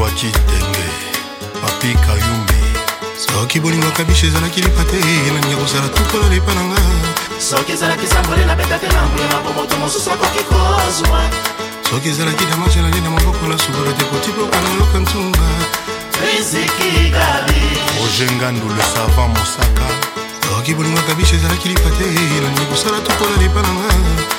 lwaki tembe papi kayumbi soki bolingaka biso ezalaki lipa te nani ya kozala tukola lepa na nga soki ezalaki sambole na beta te na mbuyema po moto mosusu akoki kozwa soki ezalaki damage nali na maboko na subala te kotiboka na yoka ntunga riziki gabi roger ngandu le savant mosaka soki bolingaka biso ezalaki lipa te elingi kosala tokola lipa na nga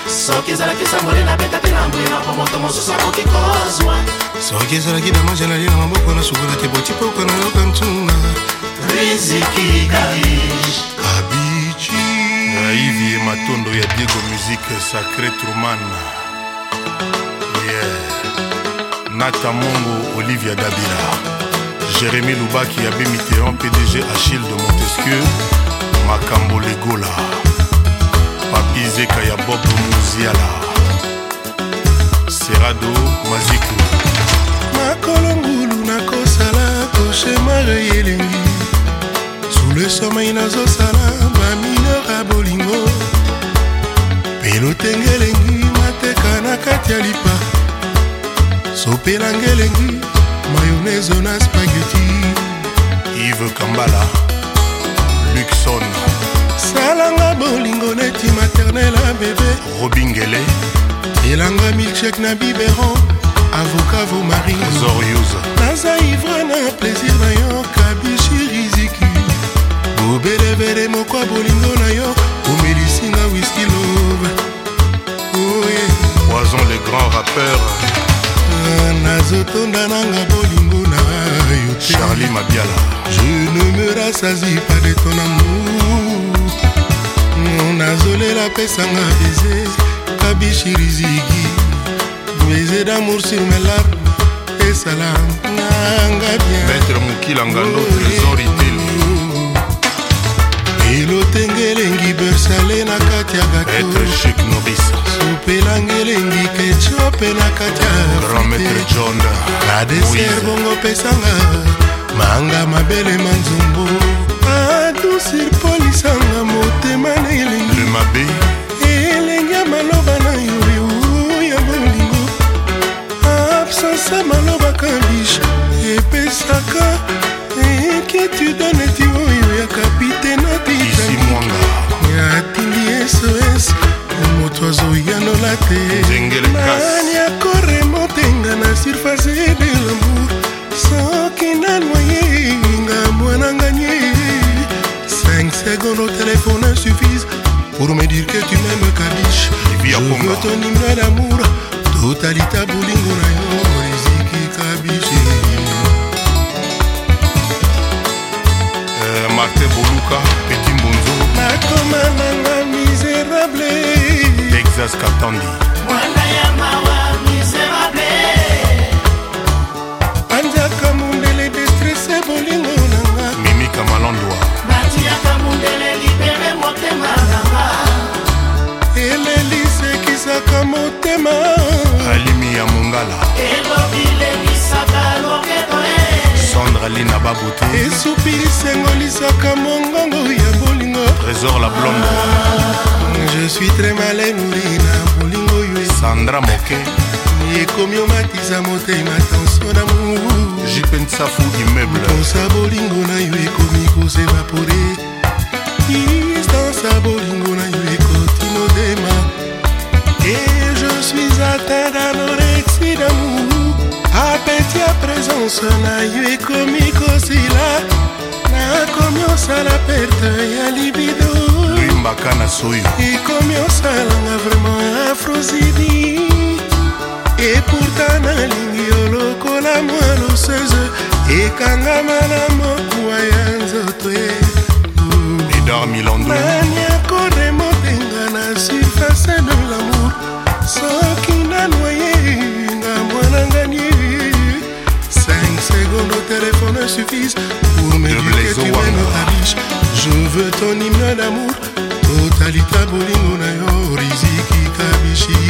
soki ezalaki sambole nabeta te na mbwe na po moto mosusu akoki kozwa soki ezalaki damage nali na maboko na sukola te botipoka na yoka ntuna riziki kaish abici naivie matondo ya diego musike sacré trumana yeah. nata mongo olivia gabila jérémi lubaki ya b mitterrand pdg achille de montesquieu makambo legola papizeka ya bob muziala serado maziku makolo ngulu nakosala koshemare elengi sous le sommeil nazosala bamineur ya bolingo pelotenge elengi mateka na kati ya lipa sopelanga elengi mayonese na spageti ive kambala wilson salanga bolingo neti maternel a bebe robingele elanga milchek na biberon avoka vomari zoryuza naza ivre na plaisir na yoka te rasasi pale ton amour nazolela pesanga baize kabishirizigi baize damour sur mes larmes esala nanga bien maître mokilangando trésor itel elotenge elengi bersale na kati ya gatosopelangi elengi ketchope na kati ya adesert bongo pesanga manga mabele manzombo adusir polisanga motema na elengi mabe elengi ya maloba na yo ya bolingo absence malobaka bisha epesaka inquiétude neti oyo ya kapitene atitaiki atindi sos moto azoyanola te Pour me dire que tu m'aimes Kadish Je veux ton hymne d'amour totalita bolingo na yo riziki kabishi euh, marte boluka peti mbonzo nakoma nanga miserable texas katandi motema alimi ya mongala sandra lina babote esupilisi engolisaka mongongo ya bolingo trésor la blonde je suis très male nouri na bolingo oyo sandra moke ekomi omatisa motema tension damour jipensafu immeuble mposa bolingo na yo ekomi kozevapore distance ya bolingo na yo ekoti motema te d'anoreksi d'amour apetia présence na yo ekomi kosila nakomi osala perte ya libido limbaka na soyo ekomi osalanga vraimen afrosidi epurta nalingi yo lokola mwa loseuse ekangama na mokuwa ya nzoto ye edar milondo suffisent pour me dire que tu es ta biche je veux ton hymne d'amour totalita bolingo na yo riziki kabishi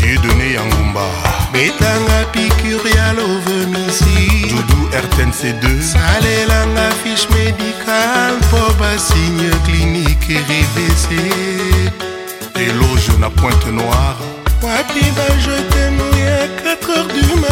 diedone ya ngumba betanga pikure ya lovemisi dudu rtnc2 salelanga fiche médical mpo basigne klinike rebc éloge na pointe noire wapi bajete nous ya 4 heures du matin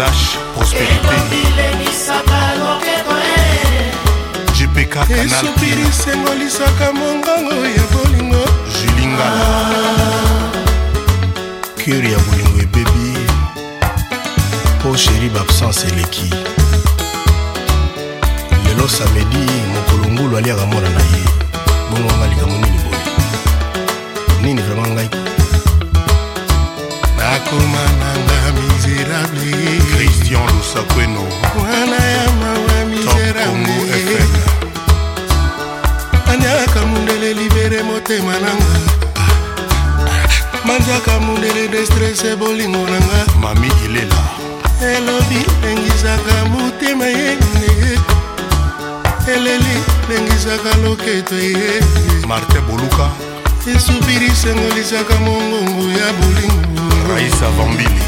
dash prospérité jpk canal esengolisaka mongongo ya bolingo julingala cure ya bolingo ebebi mpo sheri babsence eleki lelo samedi mokolo ngulu aliaka mwana na ye bongonga likambo nini boye nini vraimen ngai nakoma na ngami miserable christian lusakweno mwana ya mawa miserable mandiaka mundele libere motema nanga mandiaka mundele destrese bolingo nanga mami ilela elobi lengisaka motema ye eleli lengisaka loketo ye martin boluka esupirisengolisaka mongongo ya bolingo raisa vambili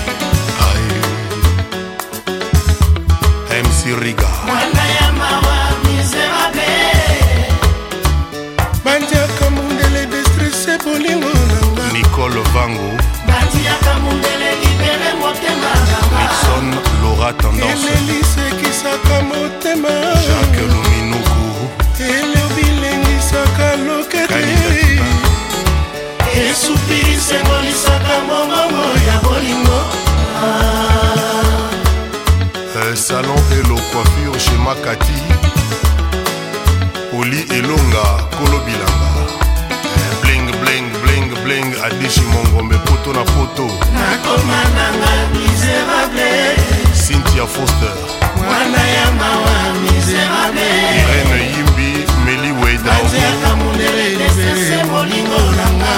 rica. Bueno. kati oli elonga kolo bilanga bling bling bling bling adishi mongombe poto na poto nakoma nanga miserable cynthia foster mwana ya mawa miserable irene yimbi meli wedaaka mondele lisese molingo nanga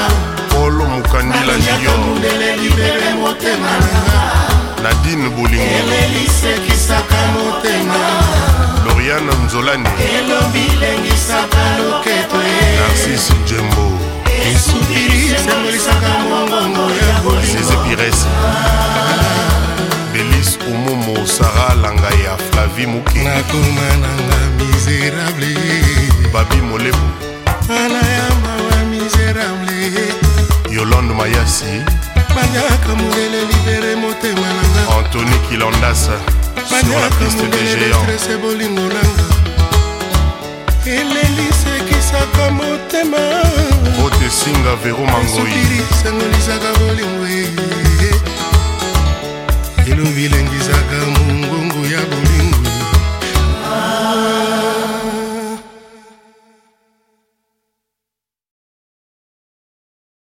polo mokandila jio nadine bolingo nzolani narcisi jembo sese pires belis omomo sara langa ya flavi mokinakoma nanga miserable babi molebo ana ya mama miserable yolande mayasi banyaka mobele libere motema nanga antony kilandasa sur la piste des géants elelisekisaka motema otesinga vero mangoyisangolisaka bolingo eh, eh, eh. elobi lengisaka mongongo ya bo